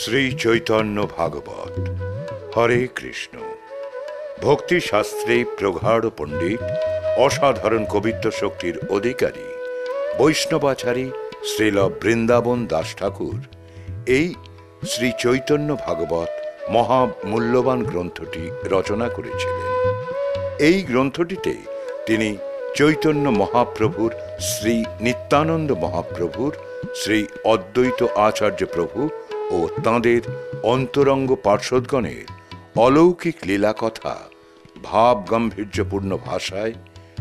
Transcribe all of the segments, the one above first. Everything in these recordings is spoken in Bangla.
শ্রী চৈতন্য ভাগবত। হরে কৃষ্ণ। ভক্তি শাস্ত্রে প্রগাঢ় পণ্ডিত, অসাধারণ কবিত্ব শক্তির অধিকারী, বৈষ্ণবাচারী শ্রীল বৃন্দাবন দাস ঠাকুর। এই শ্রী চৈতন্য ভাগবত মহামূল্যবান গ্রন্থটি রচনা করেছিলেন। এই গ্রন্থটিতে তিনি চৈতন্য মহাপ্রভুর, শ্রী নিত্যানন্দ মহাপ্রভুর, শ্রী অদ্বৈত আচার্য প্রভু ও তাঁদের অন্তরঙ্গ পার্শ্বদগণের অলৌকিক লীলা কথা ভাব গাম্ভীর্যপূর্ণ ভাষায়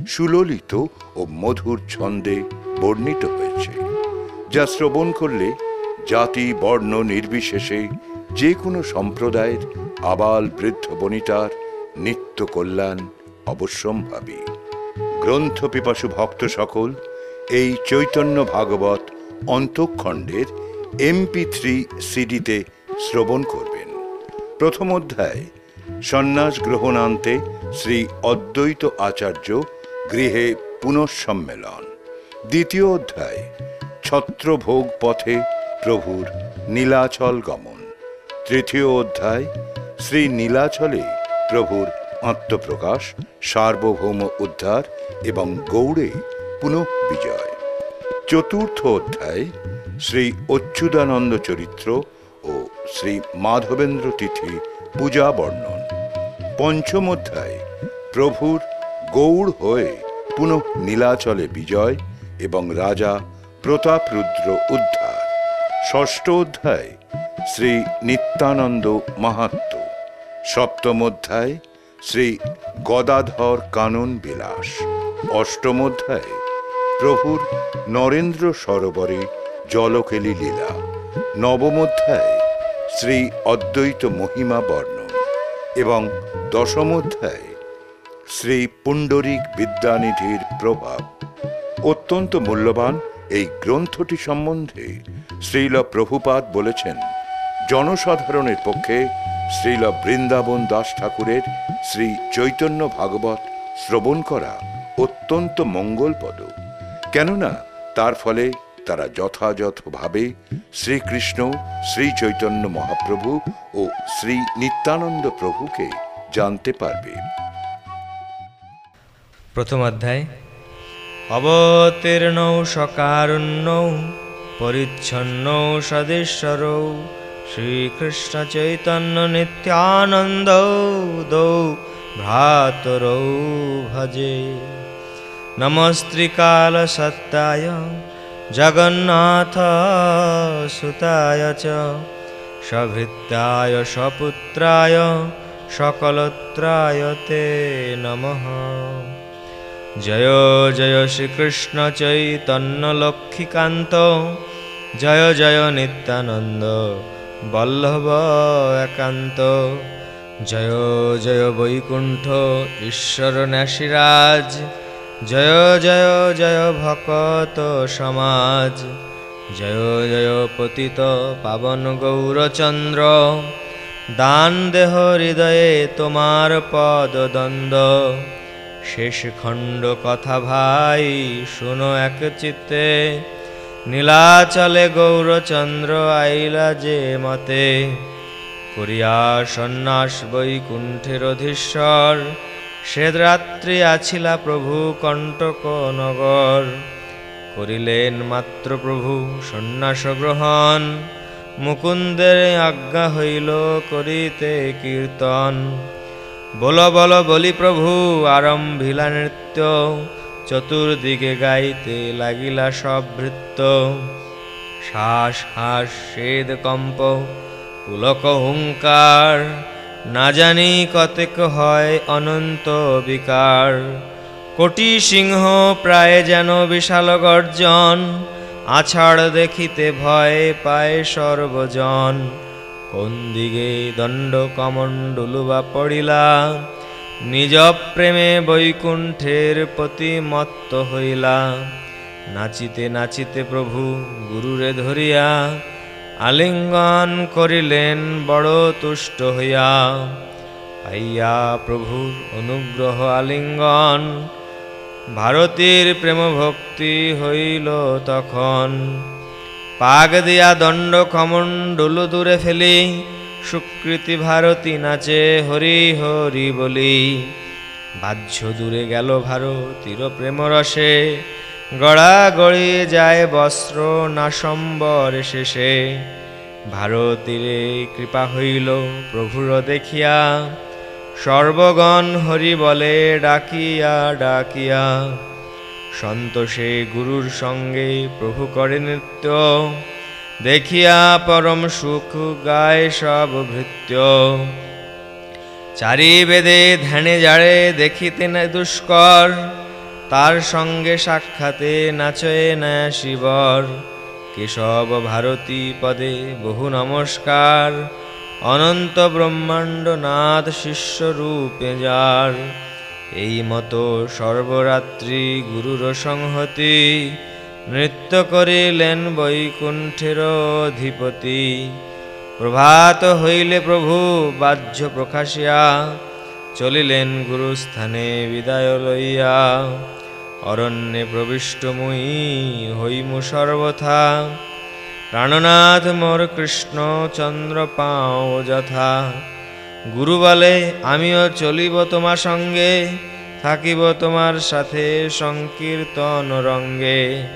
সুললিত ও মধুর ছন্দে বর্ণিত হয়েছে, যা শ্রবণ করলে জাতি, বর্ণ নির্বিশেষে যে কোনো সম্প্রদায়ের আবাল বৃদ্ধ বনিতার নিত্য কল্যাণ অবশ্যম্ভাবী। গ্রন্থ পিপাসু ভক্ত সকল এই চৈতন্য ভাগবত অন্তঃখণ্ডের এমপি থ্রি সিডিতে শ্রবণ করবেন। প্রথম অধ্যায়, সন্ন্যাস গ্রহণান্তে শ্রী অদ্বৈত আচার্য গৃহে পুনঃসম্মেলন। দ্বিতীয় অধ্যায়, ছত্রভোগ পথে প্রভুর নীলাচল গমন। তৃতীয় অধ্যায়, শ্রী নীলাচলে প্রভুর আত্মপ্রকাশ, সার্বভৌম উদ্ধার এবং গৌড়ে পুনঃ বিজয় চতুর্থ অধ্যায় শ্রী অচ্যুতানন্দ চরিত্র ও শ্রী মাধবেন্দ্র তিথি পূজা বর্ণন। পঞ্চম অধ্যায়, প্রভুর গৌড় হয়ে পুনঃ নীলাচলে বিজয় এবং রাজা প্রতাপরুদ্র উদ্ধার। ষষ্ঠ অধ্যায়, শ্রী নিত্যানন্দ মাহাত্ম। সপ্তম অধ্যায়, শ্রী গদাধর কানন বিলাস। অষ্টম অধ্যায়, প্রভুর নরেন্দ্র সরোবরে জলকেলি লীলা। নবম অধ্যায় শ্রী অদ্বৈত মহিমা বর্ণ। এবং দশম অধ্যায় শ্রী পুণ্ডরিক বিদ্যানিধির প্রভাব। অত্যন্ত মূল্যবান এই গ্রন্থটি সম্বন্ধে শ্রীল প্রভুপাদ বলেছেন, জনসাধারণের পক্ষে শ্রীল বৃন্দাবন দাস ঠাকুরের শ্রী চৈতন্য ভাগবত শ্রবণ করা অত্যন্ত মঙ্গলপদ কেননা, তার ফলে তারা যথাযথভাবে শ্রীকৃষ্ণ শ্রী চৈতন্য মহাপ্রভু ও শ্রী নিত্যানন্দ প্রভুকে জানতে পারবে। প্রথম অধ্যায়। অবতীর্ণ, সকারুণ্য, পরিচ্ছন্ন, সদেশ্বর শ্রীকৃষ্ণ চৈতন্য নিত্যানন্দ, দৌ ভ্রাতরৌ ভজে। নমস্ত্রিকাল সত্তায় জগন্নাথ সুতায় চ সভৃত্যায় সপুত্রায়, সকলত্রায় তে নমঃ। জয় জয় শ্রীকৃষ্ণ চৈতন্য লক্ষ্মীকান্ত, জয় জয় নিত্যানন্দ বল্লভ একান্ত, জয় জয় বৈকুণ্ঠ ঈশ্বর ন্যাসিরাজ জয় জয় জয় ভকত সমাজ। জয় জয় পতিত পাবন গৌরচন্দ্র। দান দেহ হৃদয়ে তোমার পদ দ্বন্দ্ব। শেষ খণ্ড কথা ভাই, শুনো এক চিত্তে। নীলাচলে গৌরচন্দ্র আইলা যে মতে। করিয়া সন্ন্যাস বৈকুণ্ঠের অধীশ্বর। সে রাত্রি আছিলা প্রভু কণ্টক নগর। করিলেন মাত্র প্রভু সন্ন্যাস গ্রহণ। মুকুন্দের আজ্ঞা হইল করিতে কীর্তন। বল বল, বলি প্রভু, আরম্ভিলা নৃত্য। চতুর্দিকে গাইতে লাগিলা সব ভৃত্য। শ্বাস, হাস সেদ কম্প, পুলক, হুঙ্কার। না জানি কতেক হয় অনন্ত বিকার। কোটি সিংহ প্রায় যেন বিশাল গর্জন, আছাড় দেখিতে ভয় পায় সর্বজন। কোন দিকে দণ্ড কমণ্ডলু বা পড়িলা? নিজ প্রেমে বৈকুণ্ঠের প্রতি মত্ত হইলা। নাচিতে নাচিতে প্রভু গুরুরে ধরিয়া আলিঙ্গন করিলেন, বড় তুষ্ট হইয়া। পাইয়া প্রভুর অনুগ্রহ আলিঙ্গন। ভারতীর প্রেম ভক্তি হইল তখন। পাগ দিয়া দণ্ড কমণ্ডলু দূরে ফেলি। সুকৃতি ভারতী নাচে হরি হরি বলি। বাহ্য দূরে গেল ভারতীর প্রেম গড়া গড়িয়ে যায় বস্ত্র নাসম্বর শেষে। ভারতীরে কৃপা হইল প্রভুর দেখিয়া। সর্বগণ হরি বলে ডাকিয়া ডাকিয়া। সন্তোষে গুরুর সঙ্গে প্রভু করে নৃত্য। দেখিয়া পরম সুখ গায় সব ভৃত্য। চারি বেদে ধ্যানে যাড়ে দেখিতে না দুষ্কর। তার সঙ্গে সাক্ষাতে নাচয়ে না শিবর। কেশব ভারতী পদে বহু নমস্কার। অনন্ত ব্রহ্মাণ্ড নাথ শিষ্য রূপে যার। এই মতো সর্বরাত্রি গুরুর সংহতি, নৃত্য করিলেন বৈকুণ্ঠের অধিপতি। প্রভাত হইলে প্রভু বাহ্য প্রকাশিয়া, চলিলেন গুরুস্থানে বিদায় লইয়া। অরণ্যে প্রবিষ্ট মুই হইমু সর্বথা। প্রাণনাথ মোর কৃষ্ণ চন্দ্র পাও যথা। গুরু বলে আমিও চলিব তোমার সঙ্গে, থাকিব তোমার সাথে সংকীর্তন রঙ্গে।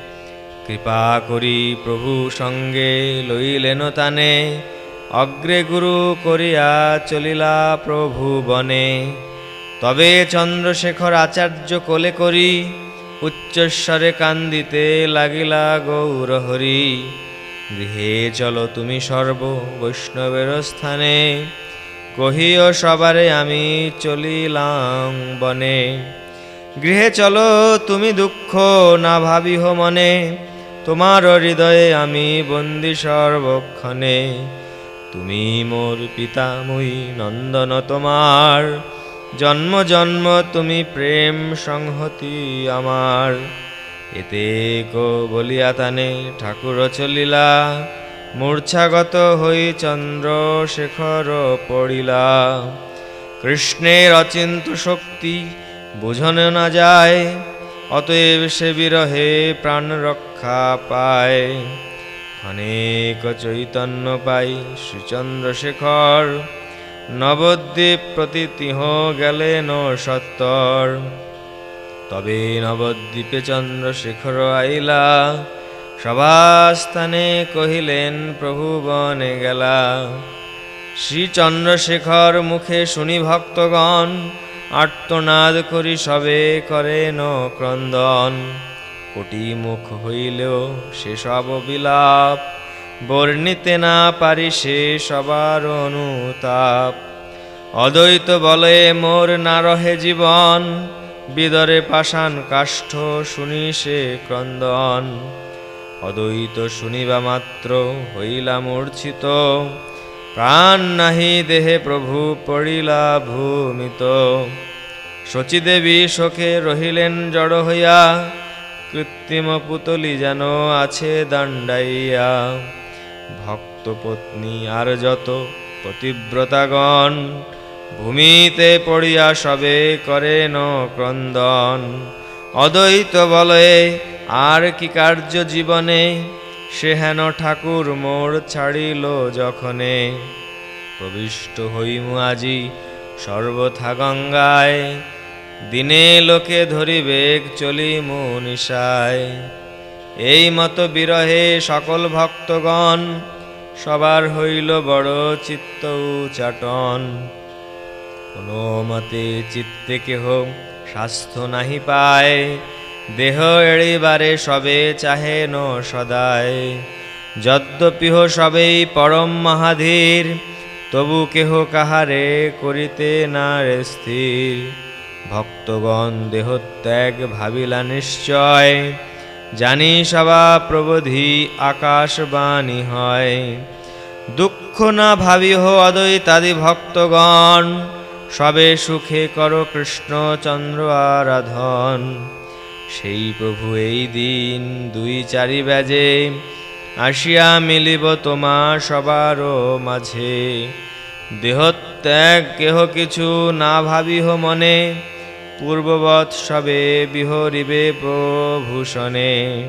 কৃপা করি প্রভু সঙ্গে লইলেন তানে, অগ্রে গুরু করিয়া চলিলা প্রভু বনে। তবে চন্দ্রশেখর আচার্য কোলে করি উচ্চস্বরে কান্দিতে লাগিলা গৌর হরি। গৃহে চলো তুমি সর্ব বৈষ্ণবের স্থানে। কহিও সবারে আমি চলিলাম বনে। গৃহে চলো তুমি দুঃখ না ভাবিহ মনে। তোমার হৃদয়ে আমি বন্দি সর্বক্ষণে। তুমি মোর পিতাময়ী নন্দন তোমার। জন্ম জন্ম তুমি প্রেম সংহতি আমার। এতে কো বলিয়া তানে ঠাকুর চলিলা, মূর্ছাগত হই চন্দ্রশেখর পড়িলা। কৃষ্ণের অচিন্ত শক্তি বুঝনে না যায়, অতএব সে বিরহে প্রাণ রক্ষা পায়। অনেক চৈতন্য পাই শ্রীচন্দ্রশেখর নবদ্বীপ প্রতি তিহ গেলেন সত্তর। তবে নবদ্বীপে চন্দ্রশেখর আইলা, সভাস্থানে কহিলেন, প্রভু বনে গেলা। শ্রী চন্দ্রশেখর মুখে শুনি ভক্তগণ, আর্তনাদ করি সবে করেন ক্রন্দন। কোটি মুখ হইলেও সেসব বিলাপ বর্ণিতে না পারি সে সবার অনুতাপ। অদ্বৈত বলে, মোর না রহে জীবন, বিদরে পাষাণ কাষ্ঠ শুনি সে ক্রন্দন। অদ্বৈত শুনিবা মাত্র, হইলা মূর্ছিত। প্রাণ নাহি দেহে প্রভু পড়িলা ভূমিত। শচীদেবী শোকে রহিলেন জড় হইয়া, কৃত্রিম পুতলি যেন আছে দাণ্ডাইয়া। ভক্ত পত্নী আর যত পতিব্রতাগণ, ভূমিতে পড়িয়া সবে করেন ক্রন্দন। অদ্বৈত বলে, আর কি কার্য জীবনে? সে হেন ঠাকুর মোর ছাড়িল যখনে? প্রবিষ্ট হইমু আজি সর্বথা গঙ্গায়। দিনে লোকে ধরিবেগ চলিমু নিশায়। এই মতো বিরহে সকল ভক্তগণ, সবার হইল বড় চিত্ত চাটন কোনো মতে চিত্তে কেহ স্বাস্থ্য নাহি পায়, দেহ এড়িবারে সবে চাহে ন সদায়। যদ্যপিহ সবেই পরম মহাধীর, তবু কেহ কাহারে করিতে না রে স্থির। ভক্তগণ দেহত্যাগ ভাবিলা নিশ্চয় জানি সবা প্রবোধি আকাশবাণী হয়। দুঃখ না ভাবিহ অদ্বৈতাদি ভক্তগণ, সবে সুখে কর কৃষ্ণ চন্দ্র আরাধন। সেই প্রভু এই দিন দুই চারি বাজে আসিয়া মিলিব তোমা সবারও মাঝে। দেহত্যাগ কেহ কিছু না ভাবিহ মনে পূর্ববৎ সবে বিহরিবে প্রভূষণে।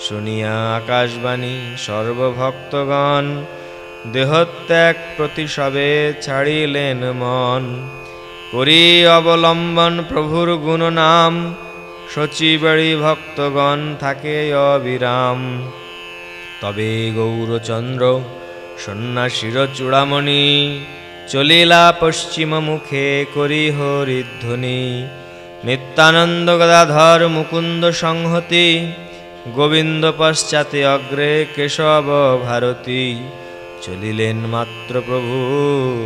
শুনিয়া আকাশবাণী সর্বভক্তগণ, দেহত্যাগ প্রতি সবে ছাড়িলেন মন। করি অবলম্বন প্রভুর গুণ নাম সচিবাড়ি ভক্তগণ থাকে অবিরাম। তবে গৌরচন্দ্র, সন্ন্যাসীর চূড়ামণি চলিলা পশ্চিম মুখে করি হরিধ্বনি। নিত্যানন্দ গদাধর মুকুন্দ সংহতি। গোবিন্দ পশ্চাতে অগ্রে কেশব ভারতী। চলিলেন মাত্র প্রভু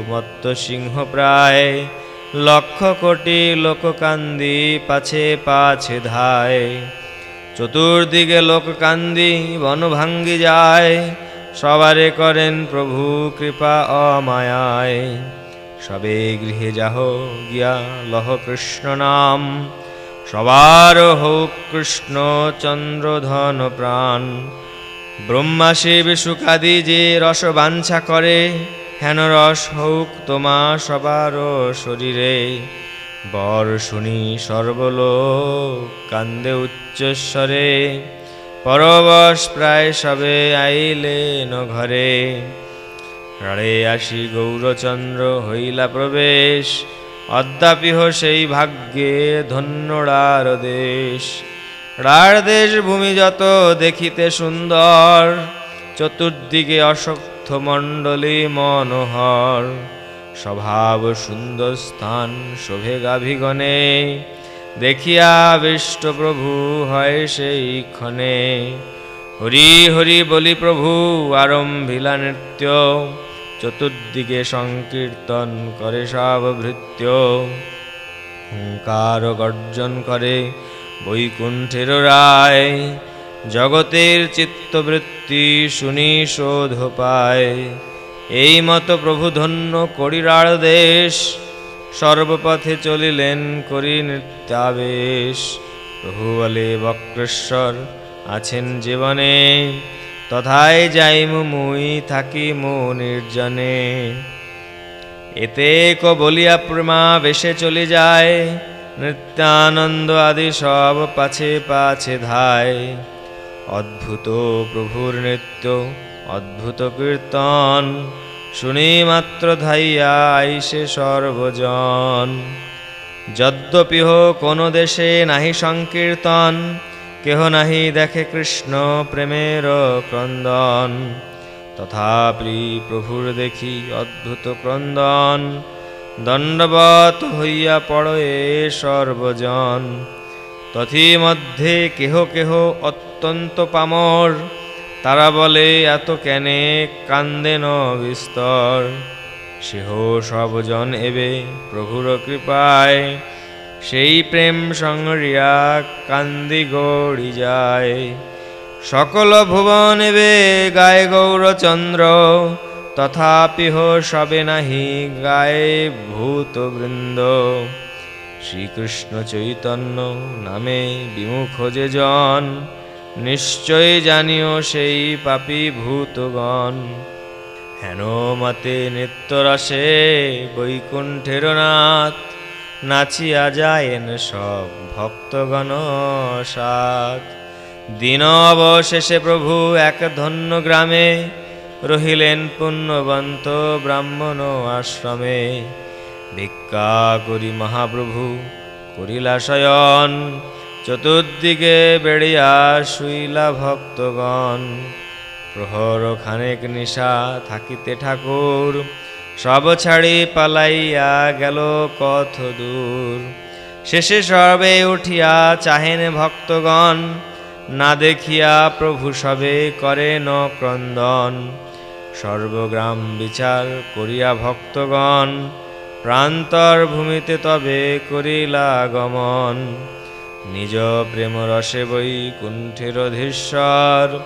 মত্ত সিংহ প্রায়। লক্ষ কোটি লোককান্দি পাছে পাছে ধায়। চতুর্দিকে লোক কান্দি বন যায়। সবারে করেন প্রভু কৃপা অমায়ায়। সবে গৃহে যাহ গিয়া লহ কৃষ্ণ নাম। সবার হোক কৃষ্ণ চন্দ্রধন প্রাণ। ব্রহ্মা শিব সুকাদি যে রস বাঞ্ছা করে, হেন রস হোক তোমা সবার শরীরে। বর শুনি সর্বলোক কান্দে উচ্চস্বরে। পরবশ প্রায় সবে আইলেন ঘরে। রাড়ে আসি গৌরচন্দ্র হইলা প্রবেশ, অদ্যাপিহ সেই ভাগ্যে ধন্যড়ার দেশ। রার দেশ ভূমি যত দেখিতে সুন্দর, চতুর্দিকে অশক্ত মণ্ডলী মনোহর। স্বভাব সুন্দর স্থান শোভে গাভিগণে দেখিয়া বিষ্ট প্রভু হয় সেই ক্ষণে। হরি হরি বলি প্রভু, আরম্ভিলা নৃত্য। চতুর্দিকে সংকীর্তন করে সব ভৃত্য। হুঙ্কার গর্জন করে বৈকুণ্ঠের রায়। জগতের চিত্তবৃত্তি শুনি শোধ পায়। এই মতো প্রভু ধন্য করিরার দেশ। সর্বপথে চলিলেন করি নৃত্যাবেশ। প্রভু বলে, বক্রেশ্বর আছেন জীবনে তথায় যাইমু মুই থাকি মো নির্জনে। এতে ক বলিয়া প্রেমা বেশে চলে যায়, নৃত্যানন্দ আদি সব পাছে পাছে ধায়। অদ্ভুত প্রভুর নৃত্য, অদ্ভুত কীর্তন শুনি মাত্র ধাইয়া আইসে সর্বজন। যদ্যপিহ কোন দেশে নাহি সংকীর্তন, কেহ নাহি দেখে কৃষ্ণ প্রেমের ক্রন্দন। তথাপি প্রভুর দেখি অদ্ভুত ক্রন্দন দণ্ডবত হইয়া পড়ে সর্বজন। তথি মধ্যে কেহ কেহ অত্যন্ত পামর তারা বলে, এত কেনে কান্দেন বিস্তর। সেহ সবজন এবে প্রভুর কৃপায়। সেই প্রেম সংরিয়া কান্দি গড়ি যায়। সকল ভুবন এবে গায়ে গৌরচন্দ্র তথাপিহ সবে নাহি গায়ে ভূত বৃন্দ। শ্রীকৃষ্ণ চৈতন্য নামে বিমুখ যে জন। নিশ্চয় জানিও সেই পাপী ভূতগণ। হেন মতে নৃত্যরসে বৈকুণ্ঠের নাথ, নাচিয়া যায়েন সব ভক্তগণ সাত দিন অবশেষে প্রভু এক ধন্য গ্রামে রহিলেন পুণ্যবন্ত ব্রাহ্মণ আশ্রমে। ভিক্ষা করি মহাপ্রভু, করিলা শয়ন চতুর্দিকে বেড়িয়া শুইলা ভক্তগণ। প্রহর খানেক নিশা থাকিতে ঠাকুর, সব ছাড়ি পালাইয়া গেল কত দূর। শেষে সবে উঠিয়া চাহেন ভক্তগণ, না দেখিয়া প্রভু সবে করে ন ক্রন্দন। সর্বগ্রাম বিচার করিয়া ভক্তগণ, প্রান্তর ভূমিতে তবে করিলা গমন। নিজ প্রেম রসে বই কুণ্ঠের অধীশ্বর,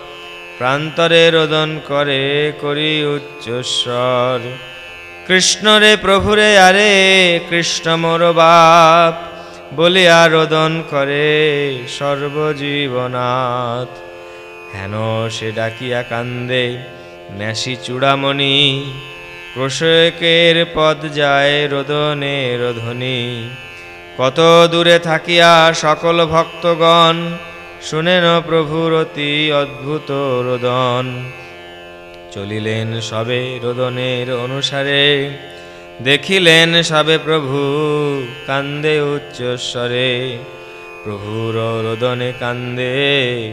প্রান্তরে রোদন করে করি উচ্চস্বর। কৃষ্ণরে প্রভুরে আরে, কৃষ্ণ মোর বাপ, বলিয়া রোদন করে সর্বজীবনাথ। হেন সে ডাকিয়া কান্দে ন্যাসি চূড়ামণি, ক্রোশকের পদ যায় রোদনে রোধনী। কত দূরে থাকিয়া সকল ভক্তগণ শুনেন প্রভুর অতি অদ্ভুত রোদন। চলিলেন সবে রোদনের অনুসারে, দেখিলেন সবে প্রভু কান্দে উচ্চস্বরে। প্রভুর রোদনে কান্দে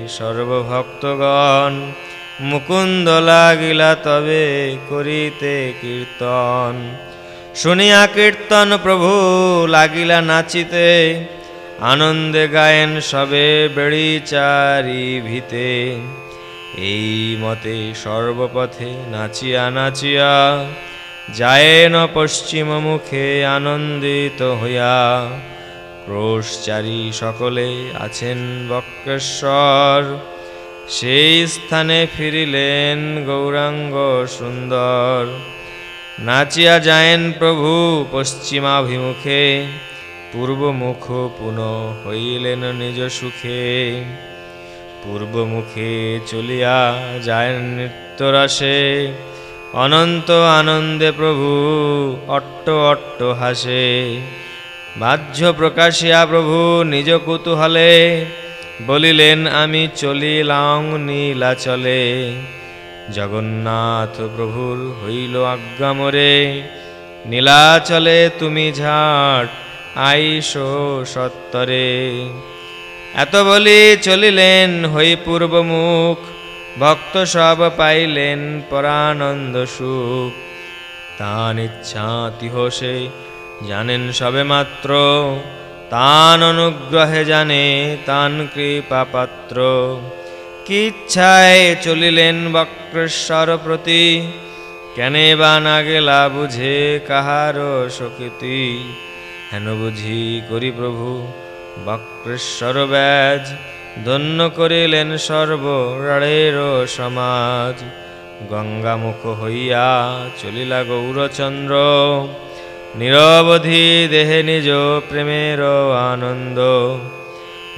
সর্বভক্তগণ, মুকুন্দ লাগিলা তবে করিতে কীর্তন। শুনিয়া কীর্তন প্রভু লাগিলা নাচিতে, আনন্দে গায়েন সবে বেড়ি চারি ভিতে। এই মতে সর্বপথে নাচিয়া নাচিয়া, যায়েন পশ্চিম মুখে আনন্দিত হইয়া, ক্রোশচারী সকলে আছেন বক্রেশ্বর। সেই স্থানে ফিরিলেন গৌরাঙ্গ সুন্দর। নাচিয়া যায়েন প্রভু পশ্চিমাভিমুখে, পূর্বমুখ পুনঃ হইলেন নিজ সুখে। পূর্বমুখে চলিয়া যায় নৃত্যরাসে, অনন্ত আনন্দে প্রভু অট্ট অট্ট হাসে। বাহ্য প্রকাশিয়া প্রভু নিজ কুতূহলে, বলিলেন, আমি চলিলাম নীলাচলে। জগন্নাথ প্রভুর হইল আজ্ঞামরে। নীলাচলে তুমি ঝাট, আইসো সত্তরে। এত বলি চলিলেন হই পূর্বমুখ, ভক্ত সব পাইলেন পরানন্দ সুখ। তান ইচ্ছা তিহসে জানেন সবে মাত্র, তান অনুগ্রহে জানে তান কৃপা পাত্র কি ইচ্ছায় চলিলেন বক্রেশ্বর প্রতি। কেনে বা না গেলা বুঝে কাহার সকৃতি হেন বুঝি করি প্রভু, বক্রেশ্বর ব্যাজ, ধন্য করিলেন সর্ব রাড়ের সমাজ। গঙ্গামুখ হইয়া চলিলা গৌরচন্দ্র। নিরবধি দেহে নিজ প্রেমের আনন্দ।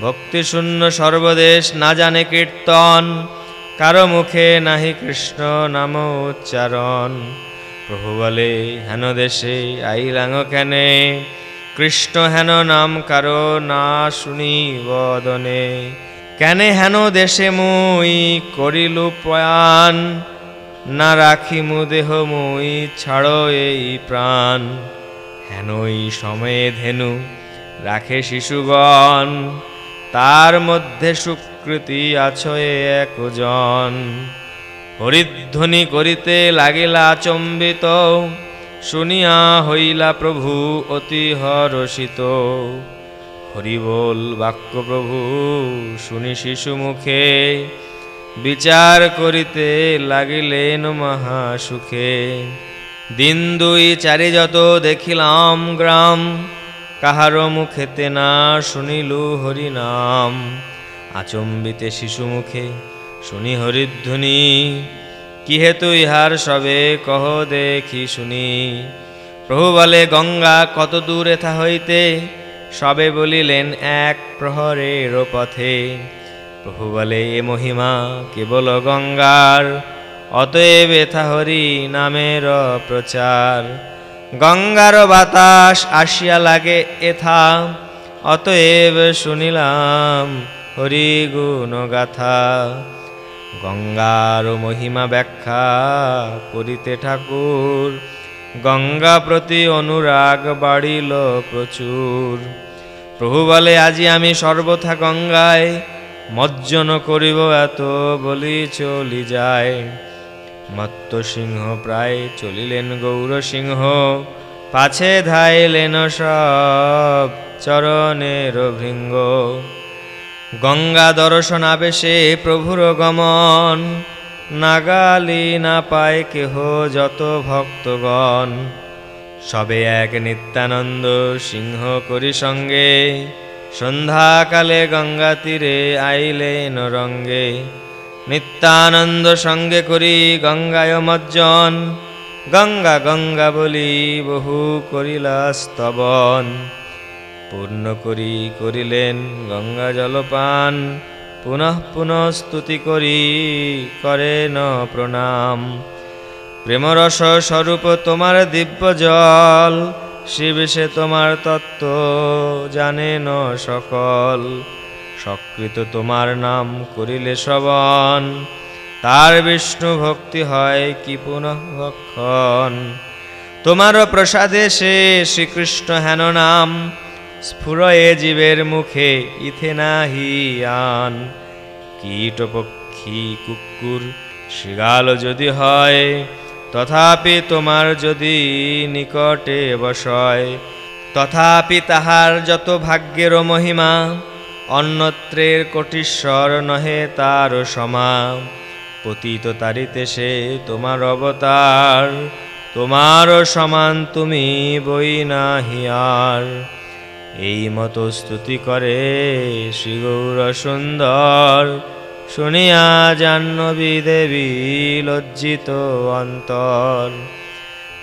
ভক্তিশূন্য সর্বদেশ না জানে কীর্তন, কারও মুখে নাহি কৃষ্ণ নাম উচ্চারণ প্রভু বলে, হেন দেশে আইলাঙ কেনে? কৃষ্ণ হেন নাম কারও না শুনি বদনে। কেনে হেন দেশে মুই করিলু প্রয়াণ, না রাখি মু দেহ মুই, ছাড়ো এই প্রাণ। হেনই সময়ে ধেনু, রাখে শিশুগণ। তার মধ্যে সুকৃতি আছো একজন। হরিধ্বনি করিতে লাগিলা আচম্বিত শুনিয়া হইলা প্রভু অতি হরষিত। হরিবোল বাক্য প্রভু, শুনি শিশু মুখে, বিচার করিতে লাগিলেন মহাসুখে। দিন দুই চারি যত দেখিলাম গ্রাম কাহারো মুখেতে না শুনিলু হরিনাম। আচম্বিতে শিশু মুখে শুনি হরিধ্বনি। কি হেতু ইহার সবে কহ দেখি শুনি। প্রভু বলে, গঙ্গা কত দূর এথা হইতে? সবে বলিলেন, এক প্রহরের পথে। প্রভু বলে, এ মহিমা কেবল গঙ্গার, অতএব এথা হরি নামের প্রচার। গঙ্গার বাতাস আসিয়া লাগে এথা, অতএব শুনিলাম হরি গুণ গাথা। গঙ্গার মহিমা ব্যাখ্যা করিতে ঠাকুর, গঙ্গা প্রতি অনুরাগ বাড়িল প্রচুর। প্রভু বলে, আজি আমি সর্বথা গঙ্গায় মজ্জন করিব, এত বলি চলি যায়। মত্ত সিংহ প্রায় চলিলেন গৌর সিংহ। পাছে ধাইলেন সব চরণের ভৃঙ্গ। গঙ্গা দর্শন আবেশে প্রভুর গমন। নাগালি না পায় কেহ যত ভক্তগণ। সবে এক নিত্যানন্দ সিংহ করি সঙ্গে। সন্ধ্যাকালে গঙ্গা তীরে আইলেন রঙ্গে। নিত্যানন্দ সঙ্গে করি গঙ্গায় মজ্জন। গঙ্গা গঙ্গা বলি বহু করিলা স্তবন। পূর্ণ করি করিলেন গঙ্গা জলপান। পুনঃ পুনঃ স্তুতি করি করেন প্রণাম। প্রেমরস স্বরূপ তোমার দিব্য জল, শিব সে তোমার তত্ত্ব জানে ন সকল। সকৃত তোমার নাম করিলে শ্রবণ। তার বিষ্ণু ভক্তি হয় কি পুনঃ ভক্ষণ। তোমার প্রসাদে সে শ্রীকৃষ্ণ হেন নাম, স্ফুরয়ে জীবের মুখে ইথে নাহি আন। কীট কুকুর শৃগাল যদি হয়, তথাপি তোমার যদি নিকটে বসয়। তথাপি তাহার যত ভাগ্যের মহিমা অন্যত্রের কোটিশ্বর নহে তার সমা। পতিত তারিতে সে তোমার অবতার। তোমার সমান তুমি বই না হিয়ার এই মতো স্তুতি করে শ্রী গৌর সুন্দর। শুনিয়া জাহ্নবী দেবী লজ্জিত অন্তর।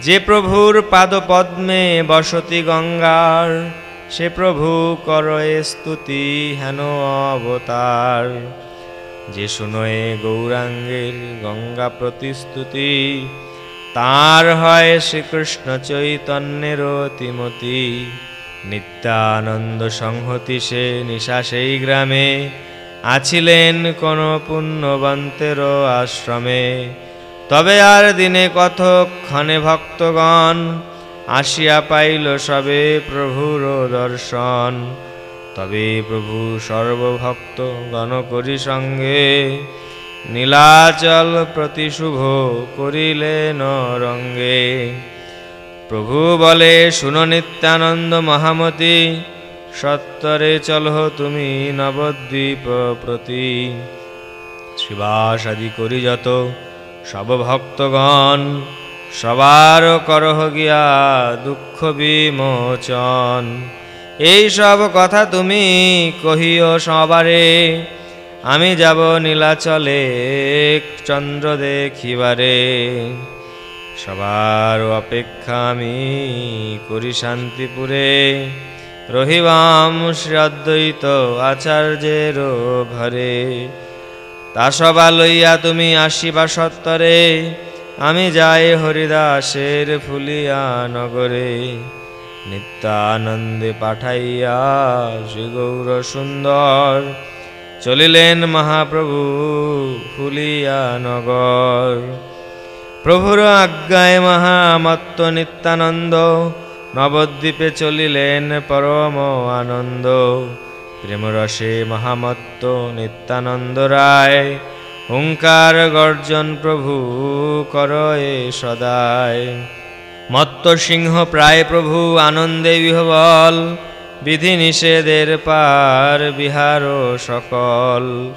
যে প্রভুর পাদপদ্মে বসতি গঙ্গার সে প্রভু করয়ে স্তুতি হেন অবতার। যে শুনয়ে গৌরাঙ্গের গঙ্গা প্রতিস্তুতি, তার হয় শ্রীকৃষ্ণ চৈতন্যের তিমতি নিত্যানন্দ সংহতি সে নিশা সেই গ্রামে, আছিলেন কোন পুণ্যবন্তের আশ্রমে। তবে আর দিনে কতক্ষণে ভক্তগণ আসিয়া পাইল সবে প্রভুর দর্শন। তবে প্রভু সর্বভক্ত গণ করি সঙ্গে নীলাচল প্রতি শুভ করিলেন রঙ্গে। প্রভু বলে, শুনো নিত্যানন্দ মহামতি, সত্তরে চলহ তুমি নবদ্বীপ প্রতি। শ্রীবাস আদি করি যত সব ভক্তগণ সবার করহ গিয়া দুঃখ বিমোচন। এই সব কথা তুমি কহিও সবারে, আমি যাব নীলাচলে চন্দ্র দেখিবারে। সবার অপেক্ষা আমি করি শান্তিপুরে, রহিবাম শ্রী অদ্বৈত আচার্যের ঘরে। তা সবা লইয়া তুমি আসিবা সত্তরে আমি যাই হরিদাসের ফুলিয়া নগরে, নিত্যানন্দে পাঠাইয়া শ্রী গৌর সুন্দর চলিলেন মহাপ্রভু ফুলিয়া নগর। প্রভুর আজ্ঞায় মহামত্ত নিত্যানন্দ, নবদ্বীপে চলিলেন পরম আনন্দ। প্রেমরসে মহামত্ত নিত্যানন্দ রায় হুঙ্কার গর্জন প্রভু করয়ে সদায়। মত্ত সিংহ প্রায় প্রভু আনন্দে বিহবল, বিধি নিষেধের পার বিহার সকল।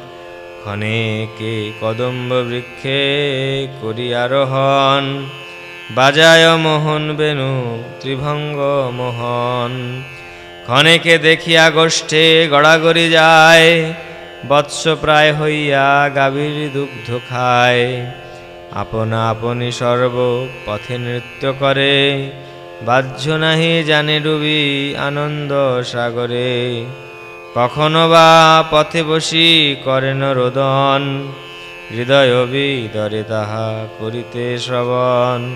ক্ষণেকে কদম্ব বৃক্ষে করি আরোহণ, বাজায় মোহন বেনু ত্রিভঙ্গ মোহন। ক্ষণেকে দেখিয়া গোষ্ঠে গড়াগড়ি যায় বৎস প্রায় হইয়া গাভীর দুগ্ধ খায়। আপনা আপনি সর্ব পথে নৃত্য করে। বাহ্য নাহি জানে ডুবি আনন্দ সাগরে। কখনো বা পথে বসি করেন রোদন হৃদয় বিদরে তাহা করিতে শ্রবণ।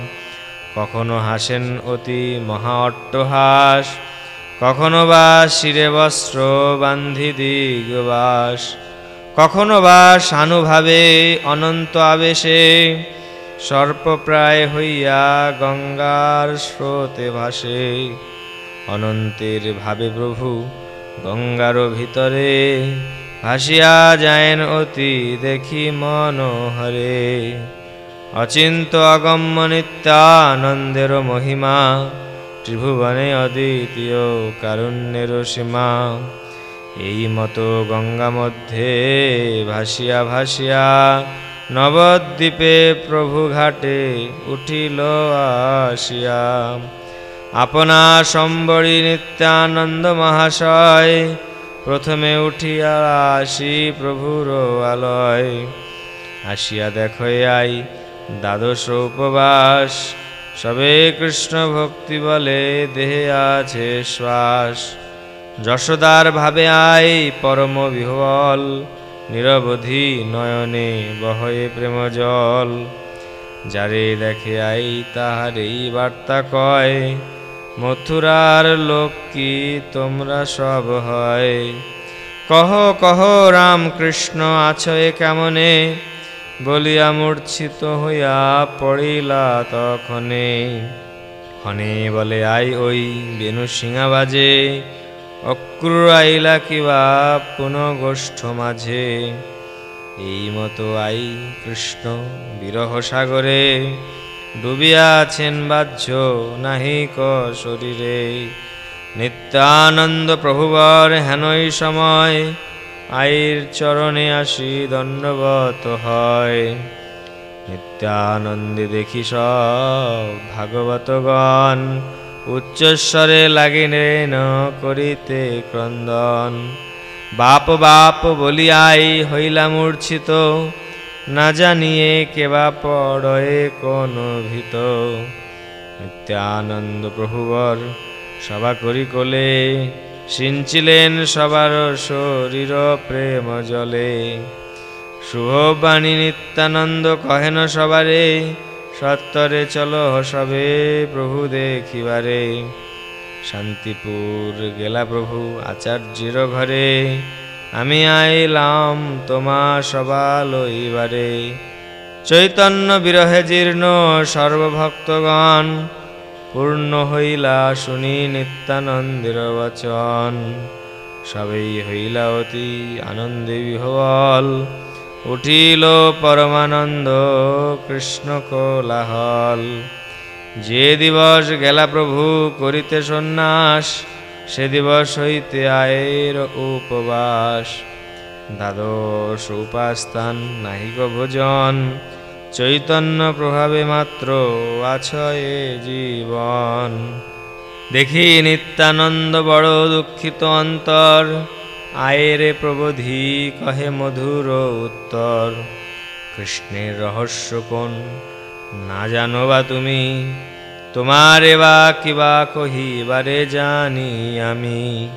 কখনো হাসেন অতি মহা অট্টহাস। কখনো বা শিরে বস্ত্র বান্ধি দিগবাস কখনো বা সানুভাবে অনন্ত আবেশে সর্পপ্রায় হইয়া গঙ্গার স্রোতে ভাসে। অনন্তের ভাবে প্রভু গঙ্গার ভিতরে ভাসিয়া যায়েন অতি দেখি মনোহরে। অচিন্ত অগম্য নিত্যানন্দের মহিমা ত্রিভুবনে অদ্বিতীয় কারুণ্যের সীমা। এই মতো গঙ্গা মধ্যে ভাসিয়া ভাসিয়া নবদ্বীপে প্রভু ঘাটে উঠিল আসিয়া। আপনা সম্বরী নিত্যানন্দ মহাশয়, প্রথমে উঠিয়া আসি প্রভুর আলয়। আসিয়া দেখো আই দ্বাদশ উপবাস সবে কৃষ্ণ ভক্তি বলে দেহে আছে শ্বাস। যশোদার ভাবে আই পরম বিহ্বল, নিরবধি নয়নে বহয়ে প্রেম জল। যারে দেখে আই তাহার এই বার্তা কয়, মথুরার লোক কি তোমরা সব হয়? কহ কহ রাম কৃষ্ণ আছো এ কেমনে? বলিয়া মূর্ছিত হইয়া পড়িলা তখনে। ক্ষণে বলে, আই ওই বেনু সিংহা বাজে অক্রুর আইলা কিবা পুন গোষ্ঠ মাঝে। এই মতো আই কৃষ্ণ বিরহ সাগরে ডুবিয়াছেন বাহ্য নাহিক শরীরে। নিত্যানন্দ প্রভুবর হেনই সময় আইর চরণে আসি দণ্ডবত হয়। নিত্যানন্দে দেখি সব ভাগবতগণ, উচ্চস্বরে লাগিলেন করিতে ক্রন্দন। বাপ বাপ বলিয়াই হইলা মূর্ছিত, না জানিয়ে কেবা পড়য়ে কোন ভীত। নিত্যানন্দ প্রভুবর সভা করি কোলে সিঞ্চিলেন সবার শরীর প্রেম জলে। শুভবাণী নিত্যানন্দ কহেন সবারে, সত্তরে চলো সবে প্রভু দেখিবারে। শান্তিপুর গেলা প্রভু আচার্যের ঘরে, আমি আইলাম তোমা সবা লইবারে চৈতন্য বিরহে জীর্ণ সর্বভক্তগণ পূর্ণ হইলা শুনি নিত্যানন্দের বচন। সবেই হইলা অতি আনন্দে বিহবল। উঠিল পরমানন্দ কৃষ্ণ কোলাহল। যে দিবস গেলা প্রভু করিতে সন্ন্যাস, সে দিবস হইতে আয়ের উপবাস। দ্বাদশ উপাস্থান নাহিক ভোজন। চৈতন্য প্রভাবে মাত্র আছয়ে জীবন। দেখি নিত্যানন্দ বড় দুঃখিত অন্তর, আয়েরে প্রবোধি কহে মধুর উত্তর। কৃষ্ণের রহস্য কোন, না জানো বা তুমি? তোমারে বা কিবা কহিবারে জানি আমি।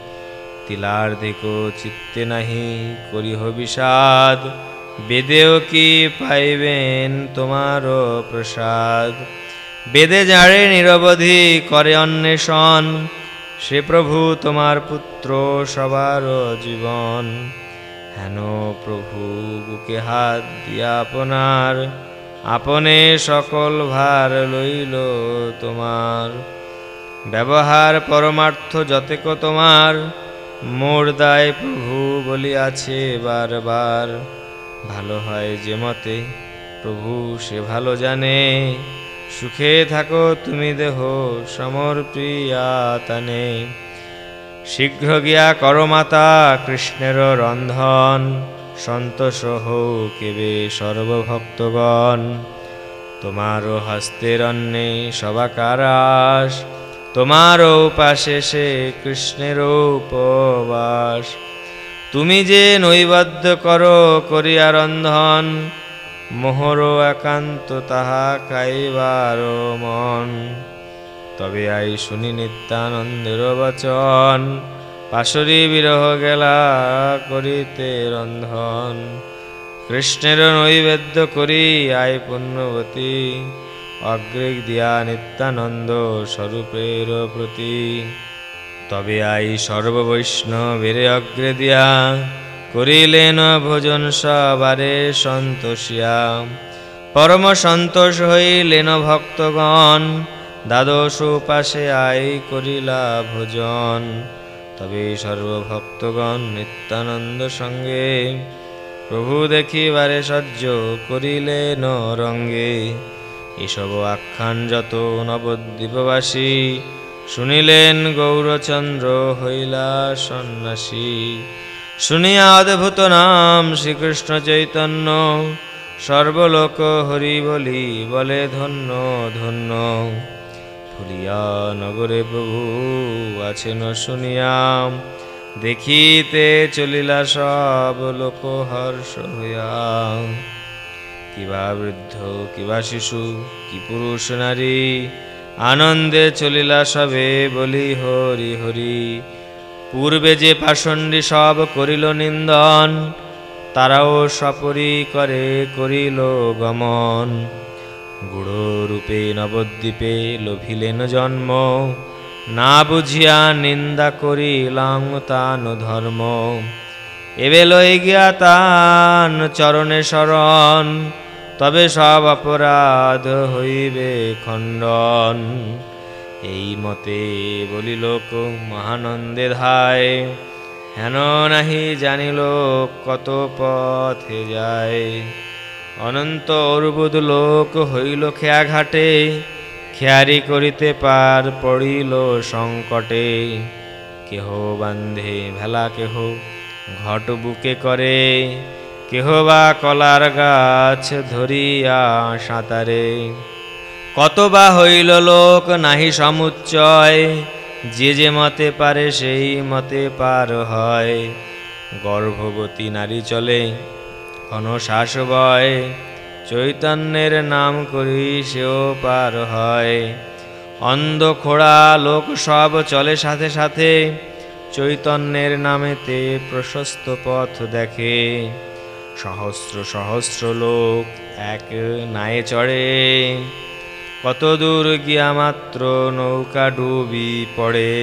তিলার দেখো চিত্তে নাহি করিহ বিষাদ বেদেও কি পাইবেন তোমারও প্রসাদ? বেদে যারে নিরবধি করে অন্বেষণ, সে প্রভু তোমার পুত্র সবার জীবন। হেন প্রভু বুকে হাত দিয়া আপনার, আপনে সকল ভার লইল তোমার। ব্যবহার পরমার্থ যতেক তোমার, মোর দায় প্রভু বলিয়াছে বারবার। ভালো হয় যে মতে। প্রভু, সে ভালো জানে। সুখে থাকো তুমি দেহ সমর্পিয়া তানে। শীঘ্র গিয়া করমাতা কৃষ্ণের রন্ধন। সন্তোষ হৌ কেবে সর্বভক্তগণ। তোমারও হস্তের অন্নে সবাকারাস। তোমারও পাশে সে কৃষ্ণের উপবাস। তুমি যে নৈবদ্য করো করিয়া রন্ধন মোহর একান্ত তাহা খাইবার মন। তবে আই শুনি নিত্যানন্দের বচন পাশরি বিরহ গেলা করিতে রন্ধন। কৃষ্ণের নৈবেদ্য করি, আই পুণ্যবতী, অগ্রিক দিয়া নিত্যানন্দ স্বরূপের প্রতি। তবে আই সর্ববৈষ্ণবের অগ্রে দিয়া করিলেন ভোজন সবারে সন্তোষিয়া। পরম সন্তোষ হইলেন ভক্তগণ, দ্বাদশ উপাসে আই করিলা ভোজন। তবে সর্বভক্তগণ নিত্যানন্দ সঙ্গে প্রভু দেখিবারে সহ্য করিলেন রঙ্গে। এসব আখ্যান যত নবদ্বীপবাসী শুনিলেন গৌরচন্দ্র হইলা সন্ন্যাসী। শুনিয়া অদ্ভুত নাম শ্রীকৃষ্ণ চৈতন্য, সর্বলোক হরি বলি বলে ধন্য ধন্য। ফুলিয়া, নগরে প্রভু আছেন শুনিয়াম দেখিতে চলিলা সব লোক হর্ষ হইয়া। কিবা বৃদ্ধ কিবা শিশু, কি পুরুষ নারী আনন্দে চলিলা সবে বলি হরি হরি। পূর্বে যে পাষণ্ডী সব করিল নিন্দন, তারাও সপরি করে করিল গমন। গুড়রূপে নবদ্বীপে লোভিলেন জন্ম, না বুঝিয়া নিন্দা করিলাম তান ধর্ম। এবে লই গিয়া তান চরণে শরণ তবে সব অপরাধ হইবে খণ্ডন। এই মতে বলিল মহানন্দে ধায় হেন নাহি জানিল কত পথে যায়। অনন্ত অর্বুদ লোক হইল খেয়া ঘাটে খেয়ারি করিতে পার পড়িল সংকটে। কেহ বান্ধে ভেলা, কেহ ঘট বুকে করে কেহ বা কলার গাছ ধরিয়া সাঁতারে। কত বা হইল লোক নাহি সমুচ্চয়, যে যে মতে পারে সেই মতে পার হয়। গর্ভবতী নারী চলে ঘন শ্বাস বয়, চৈতন্যের নাম করি সেও পার হয়। অন্ধ খোড়া লোক সব চলে সাথে সাথে, চৈতন্যের নামেতে প্রশস্ত পথ দেখে। সহস্র সহস্র লোক এক নায়ে চড়ে। কত দূর গিয়া মাত্র নৌকা ডুবি পড়ে।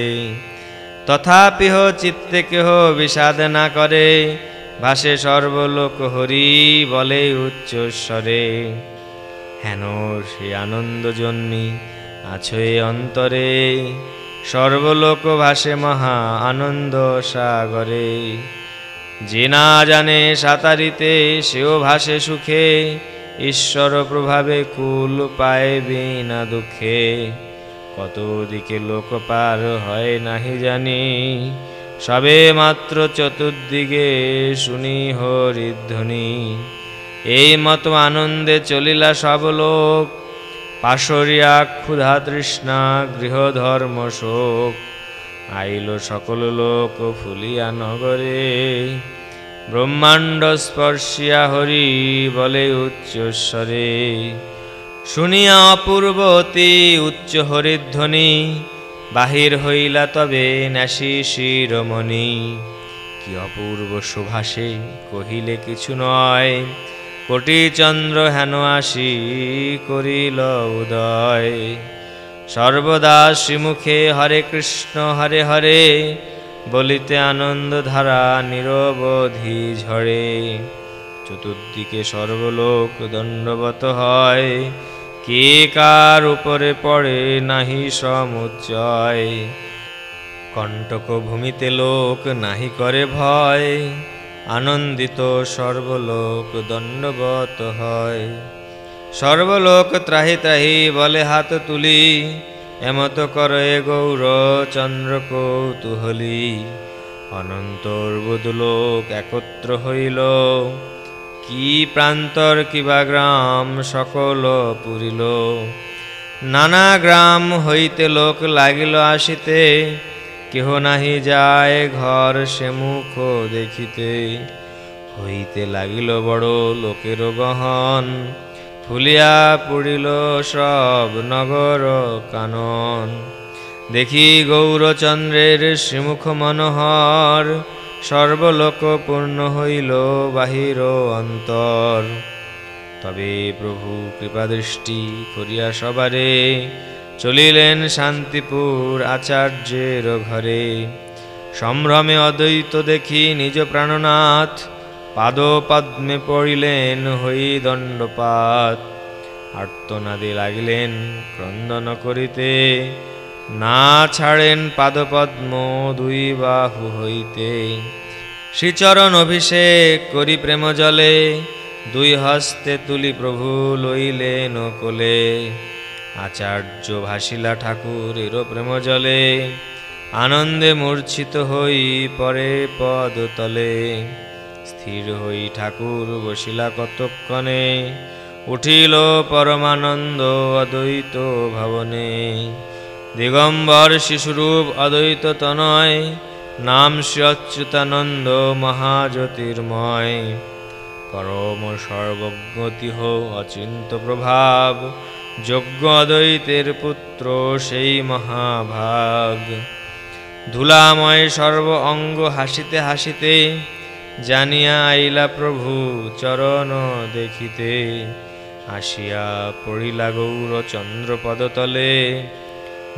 তথাপিহ চিত্তে কেহ বিষাদ না করে, ভাসে সর্বলোক হরি বলে উচ্চস্বরে হেন সে আনন্দ জন্মি আছয়ে অন্তরে, সর্বলোক ভাসে মহা আনন্দ সাগরে। যে না জানে সাঁতারিতে, সেও ভাসে সুখে। ঈশ্বর প্রভাবে কুল পায় বিনা দুঃখে। কত দিকে লোক পার হয় নাহি জানি। সবে মাত্র চতুর্দিকে শুনি হরিধ্বনি। এই মত আনন্দে চলিলা সব লোক। পাশরিয়া ক্ষুধা তৃষ্ণা গৃহধর্ম শোক। আইল সকল লোক ফুলিয়া নগরে। ব্রহ্মাণ্ড স্পর্শিয়া হরি বলে উচ্চস্বরে শুনিয়া অপূর্ব অতি উচ্চ হরিধ্বনি বাহির হইলা তবে ন্যাসি শিরমণি। কি অপূর্ব সুভাষে কহিলে কিছু নয়। কোটি চন্দ্র হেন আসি করিল উদয়। সর্বদা শ্রীমুখে হরে কৃষ্ণ, হরে হরে, বলিতে আনন্দ ধারা নিরবধি ঝরে। চতুর্দিকে সর্বলোক দণ্ডবত হয়, কে কার উপরে পড়ে নাহি সমুচ্চয় কণ্টক ভূমিতে লোক নাহি করে ভয়, আনন্দিত সর্বলোক দণ্ডবত হয়। সর্বলোক ত্রাহি ত্রাহি বলে হাত তুলি। এমত করে গৌর চন্দ্র কৌতূহলী। লোক একত্র হইল। কি প্রান্তর কিবা গ্রাম, সকল পুরিল। নানা গ্রাম হইতে লোক লাগিল আসিতে। কেহ নাহি যায় ঘর সে মুখ দেখিতে। হইতে লাগিল বড় লোকের গহন। ফুলিয়া পড়িল সব নগর কানন। দেখি গৌরচন্দ্রের শ্রীমুখ মনোহর সর্বলোক পূর্ণ হইল বাহির অন্তর। তবে প্রভু কৃপাদৃষ্টি করিয়া সবারে, চলিলেন শান্তিপুর আচার্যের ঘরে। সম্ভ্রমে অদ্বৈত দেখি নিজ প্রাণনাথ পাদ পদ্মে পড়িলেন হই দণ্ডপাত আর্তনাদে লাগিলেন ক্রন্দন করিতে। না ছাড়েন পাদপদ্ম দুই বাহু হইতে। শ্রীচরণ অভিষেক করি প্রেম জলে। দুই হস্তে তুলি প্রভু লইলেন কোলে। আচার্য ভাসিলা ঠাকুরের প্রেম জলে। আনন্দে মূর্ছিত হই পরে পদ তলে স্থির হই ঠাকুর বসিলা কতক্ষণে? উঠিল পরমানন্দ অদ্বৈত ভবনে। দিগম্বর শিশুরূপ অদ্বৈত তনয়, নাম শ্রী অচ্যুতানন্দ মহাজ্যোতির্ময়। পরম সর্বজ্ঞতিহ অচিন্ত প্রভাব যজ্ঞ অদ্বৈতের পুত্র সেই মহাভাগ। ধুলাময় সর্ব অঙ্গ হাসিতে হাসিতে জানিয়া আইলা প্রভু, চরণ দেখিতে। আসিয়া পড়িলা গৌর চন্দ্র পদতলে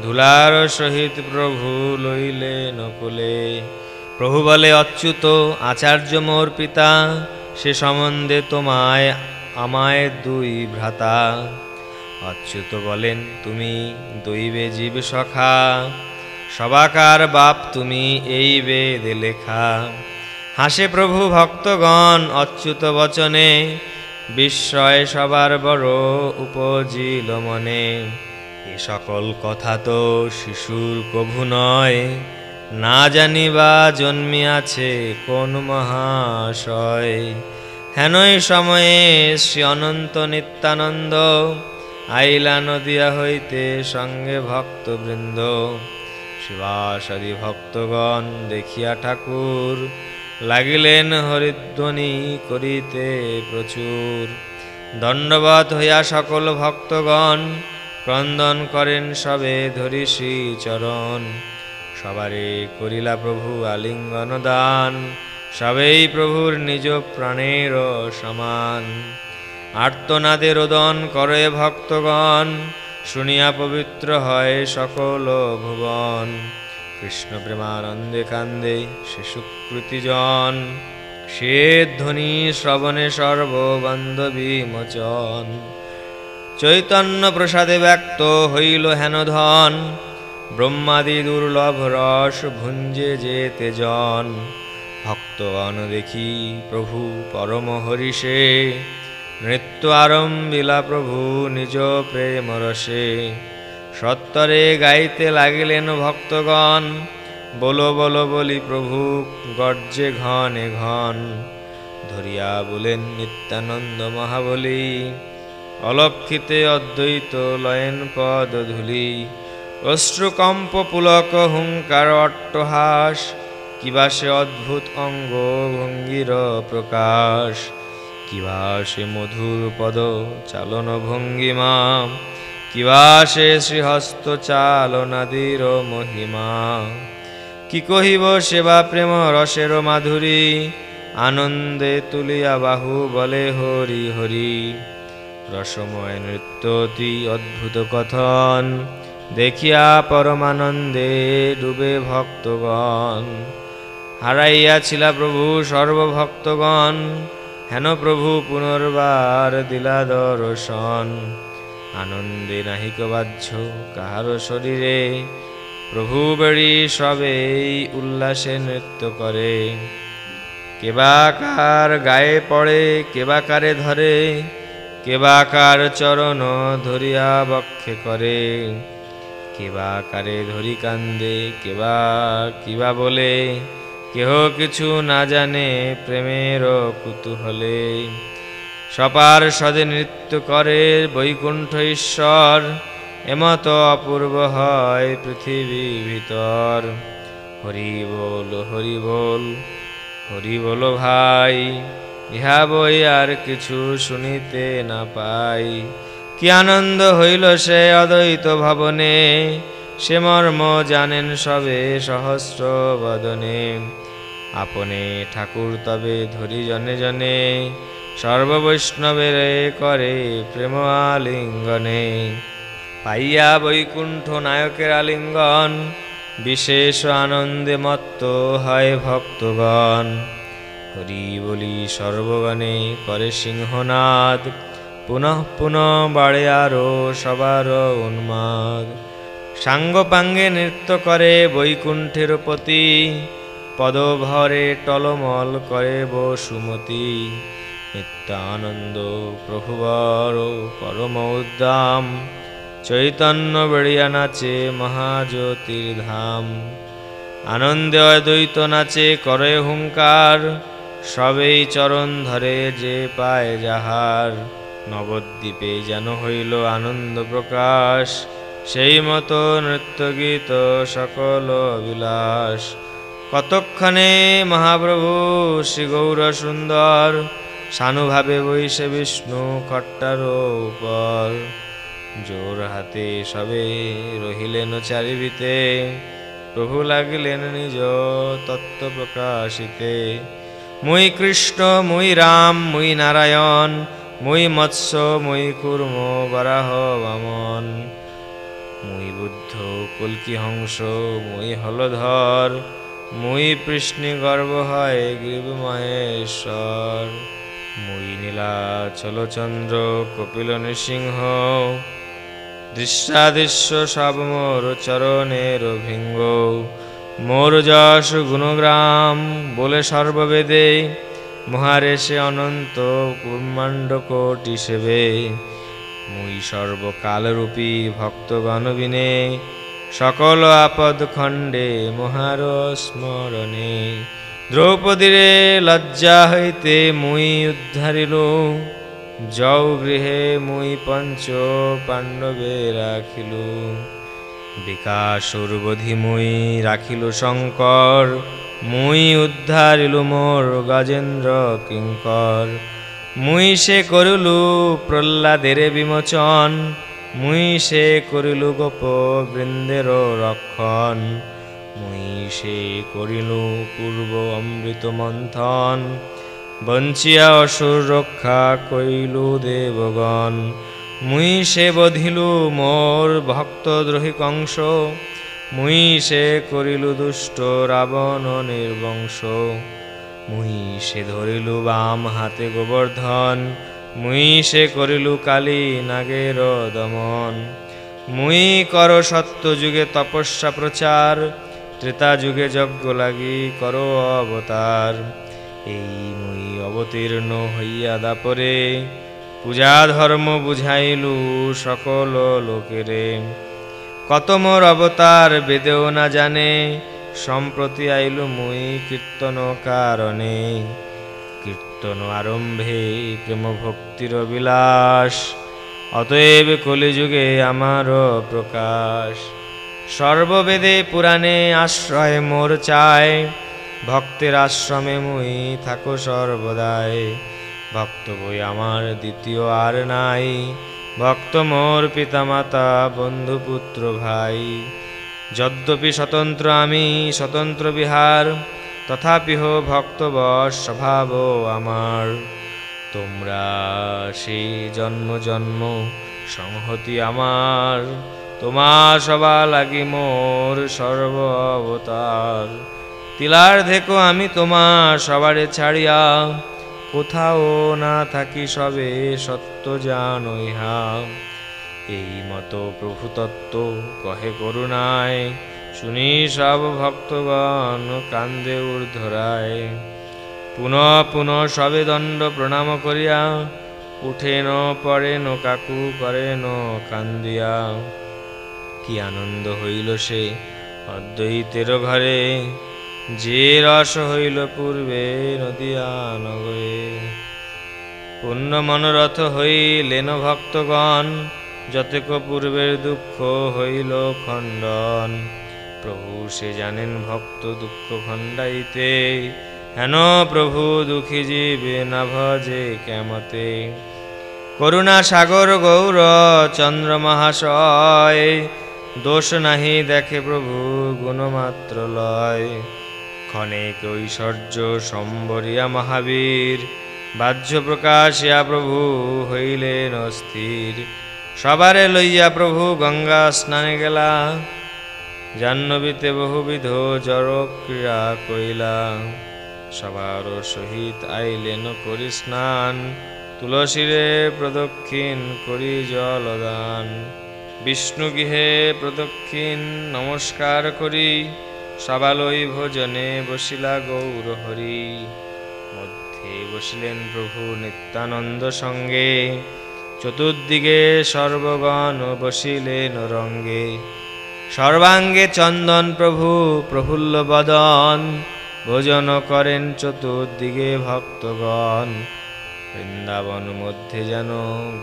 ধুলার সহিত প্রভু লইলে নকুলে। প্রভু বলে, অচ্যুত আচার্য মোর পিতা, সে সম্বন্ধে তোমায়, আমায় দুই ভ্রাতা। অচ্যুত বলেন, তুমি দৈবে জীব সখা, সবাকার বাপ তুমি এই বেদে লেখা। হাসে প্রভু ভক্তগণ অচ্যুত বচনে, বিস্ময় সবার বড় উপজিল মনে। এ সকল কথা তো শিশুর কভু নয়, না জানিবা জন্মিয়াছে কোন মহাশয়। হেনই সময়ে শ্রী অনন্ত নিত্যানন্দ আইলা নদিয়া হইতে সঙ্গে ভক্তবৃন্দ। শিবাসাদি ভক্তগণ দেখিয়া ঠাকুর লাগিলেন হরিধ্বনি করিতে প্রচুর। দণ্ডবত হইয়া সকল ভক্তগণ ক্রন্দন করেন সবে ধরি চরণ। সবারে করিলা প্রভু আলিঙ্গন দান, সবেই প্রভুর নিজ প্রাণের সমান। আর্তনাদে রোদন করে ভক্তগণ, শুনিয়া পবিত্র হয় সকল ভুবন। কৃষ্ণ প্রেমানন্দে কান্দে সে সুকৃতিজন সে ধ্বনি শ্রবণে সর্ববান্ধবী মোচন চৈতন্য প্রসাদে ব্যক্ত হইল হেন ধন, ব্রহ্মাদি দুর্লভ রস ভুঞ্জে যে তেজন। ভক্তগণ দেখি প্রভু পরম হরিষে নৃত্য আরম্বিলা প্রভু নিজ প্রেম রসে সত্তরে গাইতে লাগিলেন ভক্তগণ। বলো বলো, বলি প্রভু, গর্জে ঘনে ঘন। ধরিয়া বলেন নিত্যানন্দ মহাবলী, অলক্ষিতে অদ্বৈত লয়েন পদ ধুলি। অশ্রুকম্প পুলক হুঙ্কার অট্টহাস, কিবা সে অদ্ভুত অঙ্গ ভঙ্গির প্রকাশ। কিবা সে মধুর পদ চালন ভঙ্গিমা কিবা সে শ্রীহস্ত চালনাদির মহিমা? কি কহিব সেবা প্রেম রসের মাধুরী? আনন্দে তুলিয়া বাহু বলে হরি হরি। রসময় নৃত্য অতি অদ্ভুত কথন, দেখিয়া পরমানন্দে ডুবে ভক্তগণ। হারাইয়াছিলা প্রভু সর্বভক্তগণ, হেন প্রভু পুনর্বার দিলা দর্শন। আনন্দে নাহিক বাহ্য কাহার শরীরে প্রভু বেড়ি সবেই উল্লাসে নৃত্য করে। কেবা কার গায়ে পড়ে, কেবা কারে ধরে, কেবা কার চরণ ধরিয়া বক্ষে করে। কেবা কারে ধরি কান্দে, কেবা কিবা বলে, কেহ কিছু না জানে প্রেমের কুতূহলে। সপার সদে নৃত্য করে বৈকুণ্ঠ ঈশ্বর, এমত অপূর্ব হয় পৃথিবী ভিতর। হরি বল হরি বল হরি বল ভাই, ইহা বই আর কিছু শুনিতে না পাই। কি আনন্দ হইল সে অদ্বৈত ভবনে, সে মর্ম জানেন সবে সহস্র বদনে। আপনে ঠাকুর তবে ধরি জনে জনে সর্ববৈষ্ণবের করে প্রেম আলিঙ্গনে পাইয়া বৈকুণ্ঠ নায়কের আলিঙ্গন, বিশেষ আনন্দে মত্ত হয় ভক্তগণ। হরি বলি সর্বগণে করে সিংহনাদ, পুনঃ পুনঃ বাড়ে আরও সবার উন্মাদ। সাঙ্গপাঙ্গে নৃত্য করে বৈকুণ্ঠের পতি, পদভরে টলমল করে বসুমতি। নিত্যানন্দ প্রভুবর পরম উদ্দাম চৈতন্য বেড়িয়া নাচে মহাজ্যোতির ধাম আনন্দে অদ্বৈত নাচে করে হুঙ্কার সবেই চরণ ধরে যে পায় যাহার নবদ্বীপে যেন হইল আনন্দ প্রকাশ। সেই মতো নৃত্য গীত সকল বিলাস কতক্ষণে মহাপ্রভু শ্রী গৌর সুন্দর সানুভাবে বৈশে বিষ্ণু খট্টার উপর। জোর হাতে সবে রহিলেন চারিবিতে, প্রভু লাগিলেন নিজ তত্ত্ব প্রকাশিতে। মুই কৃষ্ণ, মুই রাম, মুই নারায়ণ, মুই মৎস্য, মুই কুর্ম, বরাহ, বামন। মুই বুদ্ধ, কল্কি হংস, মুই হলধর, মুই পৃষ্ণি গর্ব হয় গ্রীব মহেশ্বর মুই নীলাচল চন্দ্র, কপিল নৃসিংহ। দৃশ্যাদৃশ্য সব মোর চরণের ভিঙ্গ মোর যশ গুণগ্রাম বলে সর্ববেদে মহারেশে অনন্ত কুর্মাণ্ড কোটি সেবে। মুই সর্বকালরূপী ভক্তগণ সকল আপদ খণ্ডে মহার স্মরণে। দ্রৌপদীরে লজ্জা হইতে মুই উদ্ধারিল। যৌ গৃহে মুই পঞ্চ পাণ্ডবে রাখিল। বিকাশুর বোধি মুই রাখিল শঙ্কর। মুই উদ্ধারিল মোর গজেন্দ্র কিঙ্কর। মুই সে করিলু প্রহ্লাদের বিমোচন। মুই সে করিলু গোপ বৃন্দের রক্ষণ। সে করিলু পূর্ব অমৃত মন্থন বঞ্চিয়া অসুর রক্ষা কইলু দেবগণ। মুই সে বধিলু মোর ভক্তদ্রোহী কংস। মুই সে করিলু দুষ্ট রাবণ নির্বংশ। মুই সে ধরিলু বাম হাতে গোবর্ধন। মুই সে করিলু কালী নাগের দমন। মুই কর সত্য যুগে তপস্যা প্রচার। ত্রেতা যুগে যজ্ঞ লাগি কর অবতার। এই মুই অবতীর্ণ হইয়া দাপরে পূজা ধর্ম বুঝাইলু সকল লোকেরে। কত মোর অবতার বেদেও না জানে, সম্প্রতি আইলু মুই কীর্তন কারণে। কীর্তন আরম্ভে প্রেম ভক্তির বিলাস, অতএব কলিযুগে আমার প্রকাশ। সর্ববেদে পুরাণে আশ্রয় মোর চায় ভক্তের আশ্রমে মুই থাকো সর্বদাই। ভক্ত বই আমার দ্বিতীয় আর নাই। ভক্ত মোর পিতামাতা, বন্ধু, পুত্র, ভাই। যদ্যপি স্বতন্ত্র আমি, স্বতন্ত্র বিহার। তথাপিহ ভক্তবশ স্বভাব আমার। তোমরা সেই জন্ম জন্ম সংহতি আমার। তোমার সবা লাগি মোর সর্ব অবতার তিলার দেখো আমি তোমার সবারে ছাড়িয়া, কোথাও না থাকি সবে সত্য জানো ইহা এই মতো প্রভু তত্ত্ব কহে করুণায়, শুনি সব ভক্তগণ কান্দে ঊর্ধ্বরায়। পুনঃ পুনঃ সবে দণ্ড প্রণাম করিয়া উঠেন পড়েন কাকু করেন কান্দিয়া। কি আনন্দ হইল সে? অদ্বৈতের ঘরে যে রস হইল পূর্বে নদিয়া নগরে পূর্ণ মনোরথ হইলেন ভক্তগণ, যতক পূর্বের দুঃখ হইল খণ্ডন। প্রভু সে জানেন ভক্ত দুঃখ খণ্ডাইতে, হেন প্রভু দুঃখী জীবে না ভজে কেমতে। করুণা সাগর গৌর চন্দ্র মহাশয় দোষ নাহি দেখে প্রভু, গুণমাত্র লয়। ক্ষণিক ঐশ্বর্য সম্বরিয়া মহাবীর, বাহ্য প্রকাশিয়া প্রভু হইলেন অস্থির। সবারে লইয়া প্রভু গঙ্গা স্নানে গেলা, জাহ্নবীতে বহুবিধ জড় কইলা। সবার সহিত আইলেন করি স্নান, তুলসীরে প্রদক্ষিণ করি জলদান। বিষ্ণু গৃহে প্রদক্ষিণ, নমস্কার করি সবালই ভোজনে বসিলা গৌর হরি মধ্যে বসিলেন প্রভু নিত্যানন্দ সঙ্গে, চতুর্দিকে সর্বগণ বসিলেন রঙ্গে। সর্বাঙ্গে চন্দন প্রভু, প্রফুল্ল বদন, ভোজন করেন চতুর্দিকে ভক্তগণ। বৃন্দাবন মধ্যে যেন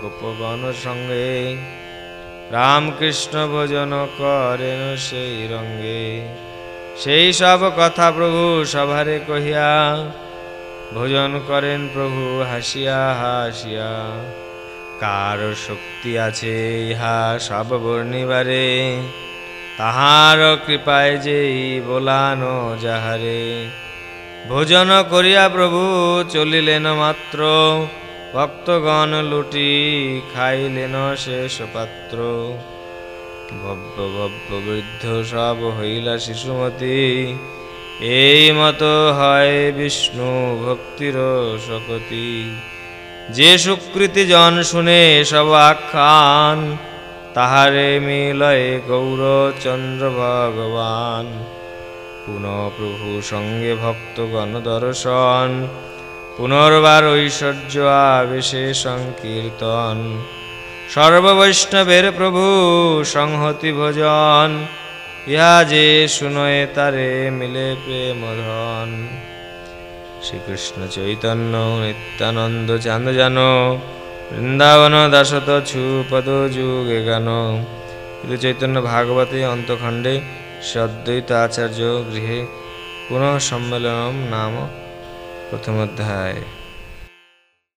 গোপগণ সঙ্গে রামকৃষ্ণ ভোজন করেন সেই রঙ্গে। সেই সব কথা প্রভু সভারে কহিয়া, ভোজন করেন প্রভু, হাসিয়া হাসিয়া। কার শক্তি আছে ইহা সব বর্ণিবারে? তাহার কৃপায় যেই বোলানো যাহারে। ভোজন করিয়া প্রভু চলিলেন মাত্র। ভক্তগণ লুটি খাইলেন শেষ পাত্র। ভব্য ভব্য বৃদ্ধ সব হইলা শিশুমতি। এই মতো হয় বিষ্ণু ভক্তির শকতি। যে সুকৃতি জন শুনে সব আখ্যান, তাহারে মিলয় গৌরচন্দ্র ভগবান। পুনঃ প্রভু সঙ্গে ভক্তগণ দর্শন পুনর্বার ঐশ্বর্য আবেশে সংকীর্তন। সর্ববৈষ্ণবের প্রভু, সংহতি ভোজন, ইহা যে শুনয়ে তারে মিলে প্রেম ধন শ্রীকৃষ্ণ চৈতন্য, নিত্যানন্দ চান্দ জান বৃন্দাবন দাসত ছু পদ যুগে গান। কিন্তু চৈতন্য ভাগবতে অন্তখণ্ডে সদ্বৈত আচার্য গৃহে পুনঃ সম্মেলনম নাম প্রথম অধ্যায়।